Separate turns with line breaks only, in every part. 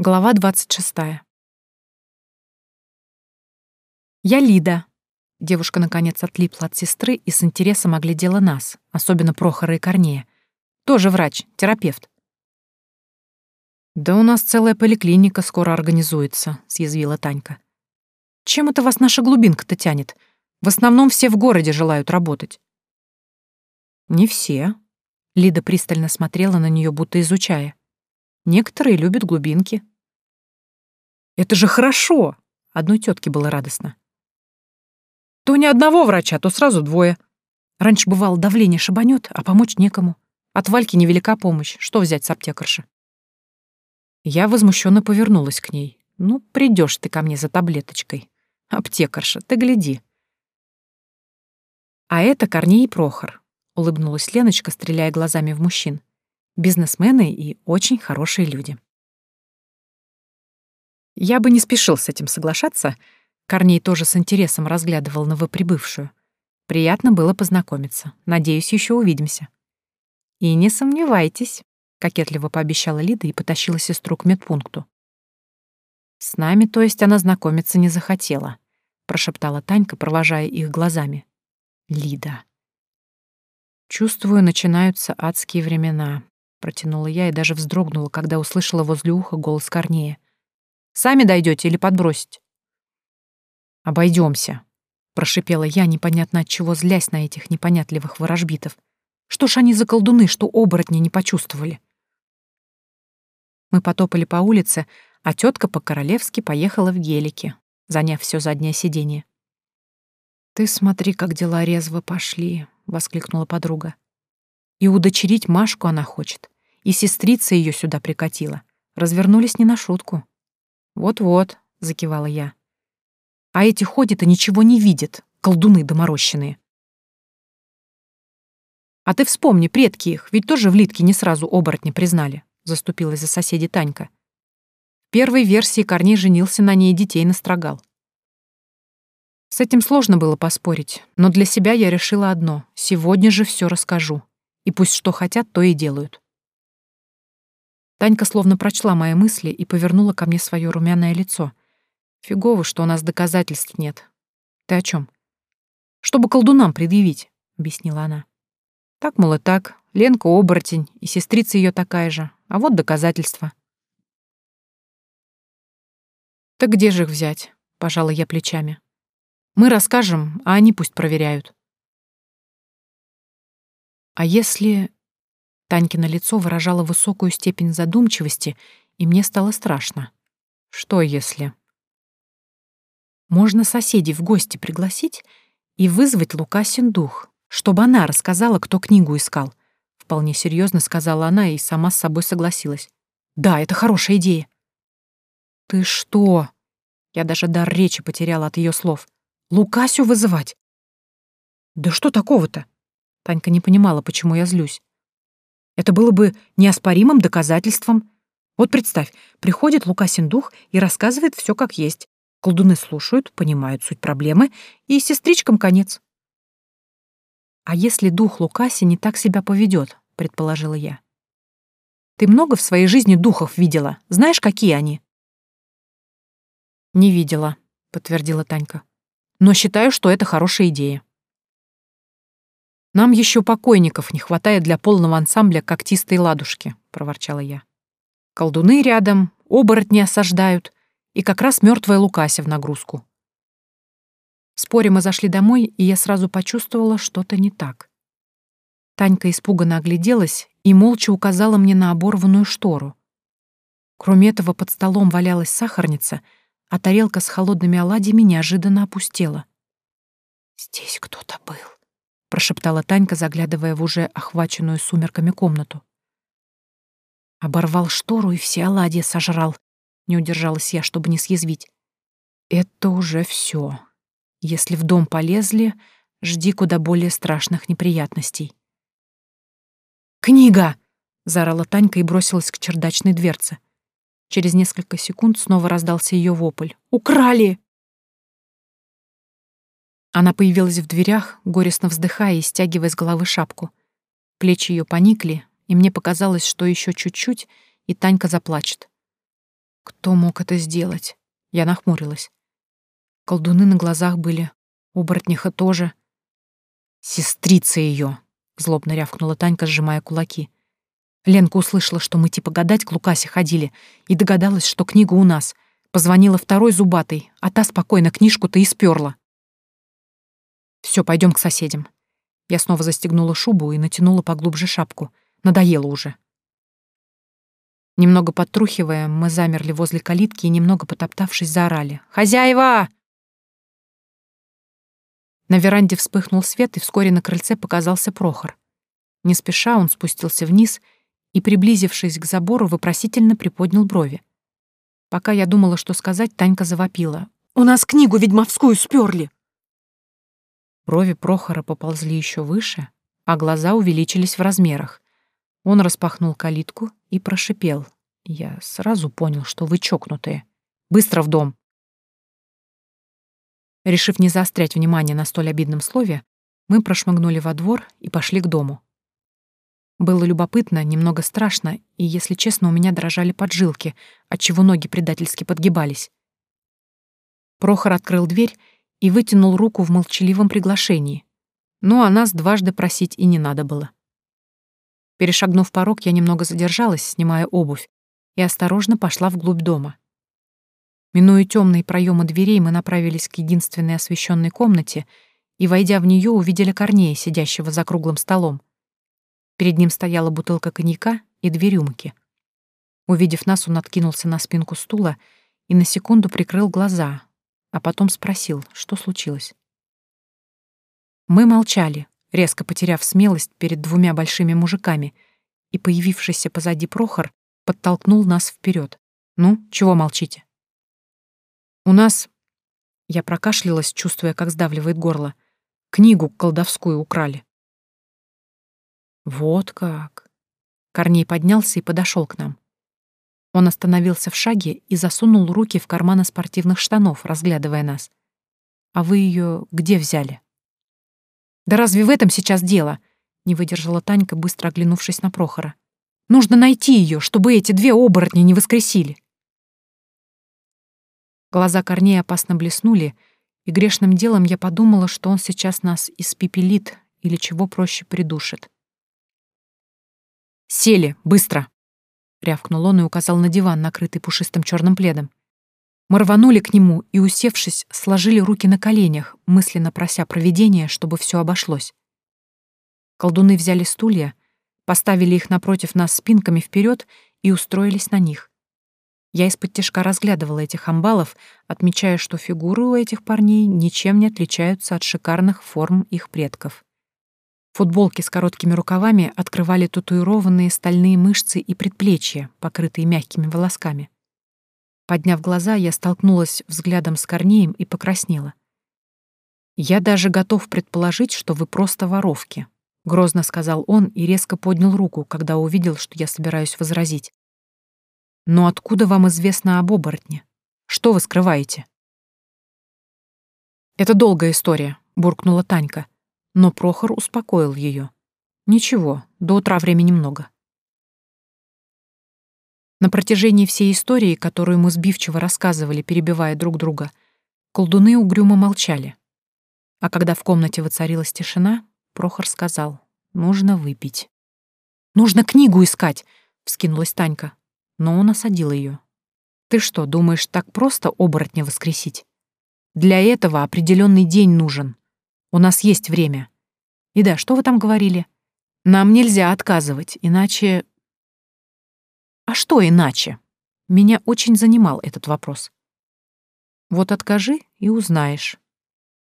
Глава 26. «Я Лида». Девушка, наконец, отлипла от сестры и с интересом оглядела нас, особенно Прохора и Корнея. Тоже врач, терапевт. «Да у нас целая поликлиника скоро организуется», — съязвила Танька. «Чем это вас наша глубинка-то тянет? В основном все в городе желают работать». «Не все». Лида пристально смотрела на нее, будто изучая. Некоторые любят глубинки. Это же хорошо! Одной тетке было радостно. То ни одного врача, то сразу двое. Раньше бывало давление шибанет, а помочь некому. От Вальки невелика помощь. Что взять с аптекарши? Я возмущенно повернулась к ней. Ну, придешь ты ко мне за таблеточкой. Аптекарша, ты гляди. А это Корней Прохор, улыбнулась Леночка, стреляя глазами в мужчин бизнесмены и очень хорошие люди. Я бы не спешил с этим соглашаться. Корней тоже с интересом разглядывал новоприбывшую. Приятно было познакомиться. Надеюсь, еще увидимся. И не сомневайтесь, кокетливо пообещала Лида и потащила сестру к медпункту. С нами, то есть, она знакомиться не захотела, прошептала Танька, провожая их глазами. Лида. Чувствую, начинаются адские времена. Протянула я и даже вздрогнула, когда услышала возле уха голос Корнея. «Сами дойдете или подбросить?» Обойдемся, прошипела я, непонятно от чего злясь на этих непонятливых ворожбитов. Что ж они за колдуны, что оборотни не почувствовали? Мы потопали по улице, а тетка по-королевски поехала в гелике, заняв все заднее сиденье. «Ты смотри, как дела резво пошли», — воскликнула подруга. И удочерить Машку она хочет. И сестрица ее сюда прикатила. Развернулись не на шутку. «Вот-вот», — закивала я. «А эти ходят и ничего не видят, колдуны доморощенные». «А ты вспомни, предки их, ведь тоже в Литке не сразу оборотни признали», — заступилась за соседи Танька. В первой версии Корней женился на ней и детей настрогал. С этим сложно было поспорить, но для себя я решила одно — сегодня же все расскажу и пусть что хотят, то и делают. Танька словно прочла мои мысли и повернула ко мне свое румяное лицо. Фигово, что у нас доказательств нет. Ты о чем? Чтобы колдунам предъявить, объяснила она. Так, мол, и так. Ленка оборотень, и сестрица ее такая же. А вот доказательства. Так где же их взять? Пожала я плечами. Мы расскажем, а они пусть проверяют. А если... Танькино лицо выражало высокую степень задумчивости, и мне стало страшно. Что если... Можно соседей в гости пригласить и вызвать Лукасин дух, чтобы она рассказала, кто книгу искал. Вполне серьезно сказала она и сама с собой согласилась. Да, это хорошая идея. Ты что? Я даже дар речи потеряла от ее слов. Лукасю вызывать? Да что такого-то? Танька не понимала, почему я злюсь. Это было бы неоспоримым доказательством. Вот представь, приходит Лукасин дух и рассказывает все как есть. Колдуны слушают, понимают суть проблемы, и сестричкам конец. «А если дух Лукаси не так себя поведет, предположила я. «Ты много в своей жизни духов видела? Знаешь, какие они?» «Не видела», — подтвердила Танька. «Но считаю, что это хорошая идея». «Нам еще покойников не хватает для полного ансамбля когтистой ладушки», — проворчала я. «Колдуны рядом, оборотни осаждают, и как раз мертвая Лукася в нагрузку». Спорим, мы зашли домой, и я сразу почувствовала что-то не так. Танька испуганно огляделась и молча указала мне на оборванную штору. Кроме этого, под столом валялась сахарница, а тарелка с холодными оладьями неожиданно опустела. «Здесь кто-то был», — прошептала Танька, заглядывая в уже охваченную сумерками комнату. Оборвал штору и все оладьи сожрал. Не удержалась я, чтобы не съязвить. Это уже все. Если в дом полезли, жди куда более страшных неприятностей. «Книга!» — заорала Танька и бросилась к чердачной дверце. Через несколько секунд снова раздался ее вопль. «Украли!» Она появилась в дверях, горестно вздыхая и стягивая с головы шапку. Плечи ее поникли, и мне показалось, что еще чуть-чуть, и Танька заплачет. Кто мог это сделать? Я нахмурилась. Колдуны на глазах были, оборотниха тоже. Сестрица ее, злобно рявкнула Танька, сжимая кулаки. Ленка услышала, что мы типа гадать к Лукасе ходили, и догадалась, что книга у нас. Позвонила второй зубатой, а та спокойно книжку-то и сперла. Все, пойдем к соседям. Я снова застегнула шубу и натянула поглубже шапку. Надоело уже. Немного подтрухивая, мы замерли возле калитки и, немного потоптавшись, заорали. «Хозяева!» На веранде вспыхнул свет, и вскоре на крыльце показался Прохор. Не спеша он спустился вниз и, приблизившись к забору, вопросительно приподнял брови. Пока я думала, что сказать, Танька завопила. «У нас книгу ведьмовскую сперли!» Брови Прохора поползли еще выше, а глаза увеличились в размерах. Он распахнул калитку и прошипел. Я сразу понял, что вы чокнутые. Быстро в дом. Решив не заострять внимание на столь обидном слове, мы прошмыгнули во двор и пошли к дому. Было любопытно, немного страшно, и, если честно, у меня дрожали поджилки, отчего ноги предательски подгибались. Прохор открыл дверь и вытянул руку в молчаливом приглашении. Ну, а нас дважды просить и не надо было. Перешагнув порог, я немного задержалась, снимая обувь, и осторожно пошла вглубь дома. Минуя темные проемы дверей, мы направились к единственной освещенной комнате и, войдя в нее, увидели Корнея, сидящего за круглым столом. Перед ним стояла бутылка коньяка и две рюмки. Увидев нас, он откинулся на спинку стула и на секунду прикрыл глаза, а потом спросил, что случилось. Мы молчали, резко потеряв смелость перед двумя большими мужиками, и появившийся позади Прохор подтолкнул нас вперед. «Ну, чего молчите?» «У нас...» Я прокашлялась, чувствуя, как сдавливает горло. «Книгу колдовскую украли». «Вот как!» Корней поднялся и подошел к нам. Он остановился в шаге и засунул руки в карманы спортивных штанов, разглядывая нас. «А вы ее где взяли?» «Да разве в этом сейчас дело?» — не выдержала Танька, быстро оглянувшись на Прохора. «Нужно найти ее, чтобы эти две оборотни не воскресили». Глаза Корнея опасно блеснули, и грешным делом я подумала, что он сейчас нас испепелит или чего проще придушит. «Сели, быстро!» — рявкнул он и указал на диван, накрытый пушистым черным пледом. Мы рванули к нему и, усевшись, сложили руки на коленях, мысленно прося провидения, чтобы все обошлось. Колдуны взяли стулья, поставили их напротив нас спинками вперед и устроились на них. Я из-под тяжка разглядывала этих амбалов, отмечая, что фигуры у этих парней ничем не отличаются от шикарных форм их предков. Футболки с короткими рукавами открывали татуированные стальные мышцы и предплечья, покрытые мягкими волосками. Подняв глаза, я столкнулась взглядом с Корнеем и покраснела. «Я даже готов предположить, что вы просто воровки», — грозно сказал он и резко поднял руку, когда увидел, что я собираюсь возразить. «Но откуда вам известно об оборотне? Что вы скрываете?» «Это долгая история», — буркнула Танька, но Прохор успокоил ее. «Ничего, до утра времени много». На протяжении всей истории, которую мы сбивчиво рассказывали, перебивая друг друга, колдуны угрюмо молчали. А когда в комнате воцарилась тишина, Прохор сказал, «Нужно выпить». «Нужно книгу искать!» — вскинулась Танька. Но он осадил ее. «Ты что, думаешь, так просто оборотня воскресить? Для этого определенный день нужен. У нас есть время. И да, что вы там говорили? Нам нельзя отказывать, иначе а что иначе? Меня очень занимал этот вопрос. Вот откажи и узнаешь.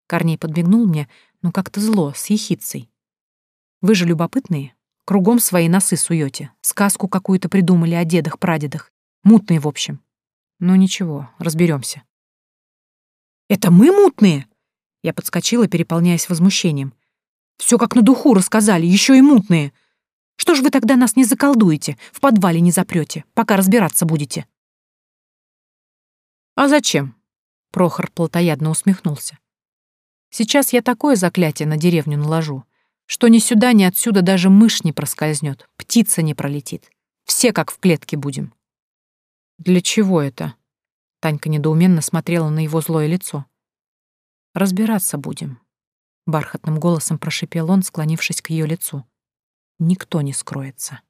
Корней подмигнул мне, но как-то зло, с ехицей. Вы же любопытные. Кругом свои носы суете. Сказку какую-то придумали о дедах-прадедах. Мутные, в общем. Ну ничего, разберемся. «Это мы мутные?» Я подскочила, переполняясь возмущением. Все как на духу рассказали, еще и мутные. Что ж вы тогда нас не заколдуете, в подвале не запрете, пока разбираться будете?» «А зачем?» — Прохор плотоядно усмехнулся. «Сейчас я такое заклятие на деревню наложу, что ни сюда, ни отсюда даже мышь не проскользнет, птица не пролетит. Все как в клетке будем. Для чего это? Танька недоуменно смотрела на его злое лицо. Разбираться будем, бархатным голосом прошипел он, склонившись к ее лицу. Никто не скроется.